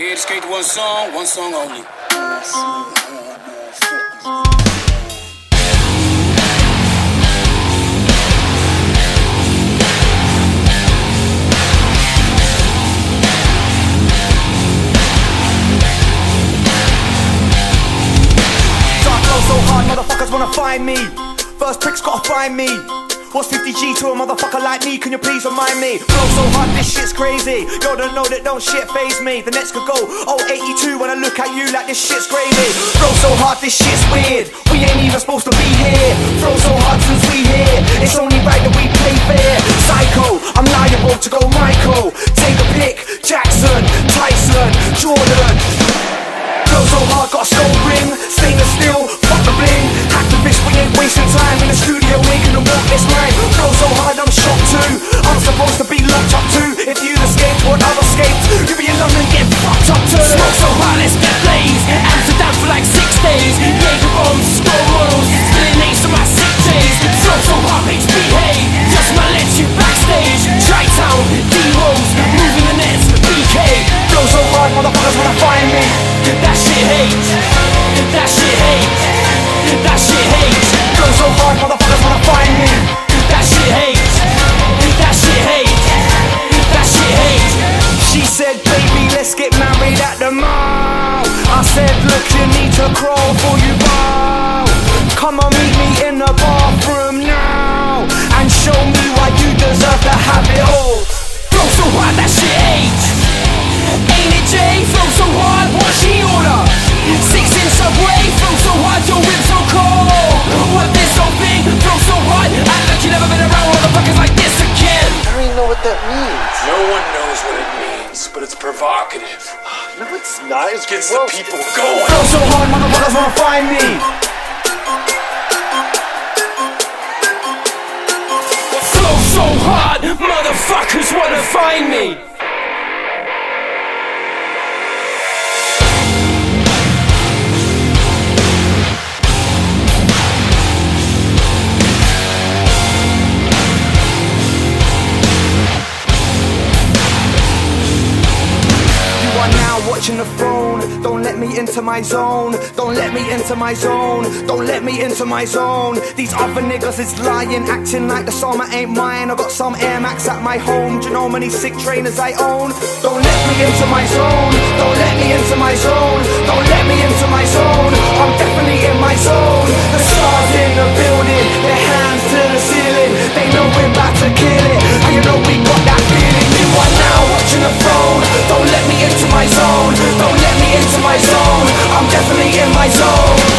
Here to skate one song, one song only. So hard, motherfuckers wanna find me. First pricks gotta find me. What's 50G to a motherfucker like me? Can you please remind me? Flow so hard, this shit's crazy. Yo, don't know that don't shit faze me. The next could go, oh, 82 when I look at you like this shit's gravy. Flow so hard, this shit's weird. We ain't even supposed to be here. Flow so hard since we here. It's only right that we play fair. Psycho, I'm liable to go Michael. Take a pick, Jackson, Tyson, days. Said, look, you need to crawl for you bow. Come on, meet me in the bathroom now. And show me why you deserve to have it all. Flow so hard, that shit hate. Ain't it Jay? Flow so hard, what she order? Six in subway, flow so hard, your whip so cold. What this whole thing? Flow so hard, act like you never been around motherfuckers like this again. I don't even know what that means. No one knows what it means, but it's provocative. No, it's not. It's Gets the people going. Flow so hard, motherfuckers wanna find me. Flow so hard, motherfuckers wanna find me. Don't let me into my zone. Don't let me into my zone. Don't let me into my zone. These other niggas is lying, acting like the summer ain't mine. I got some Air Max at my home. Do you know how many sick trainers I own? Don't let me into my zone. my soul.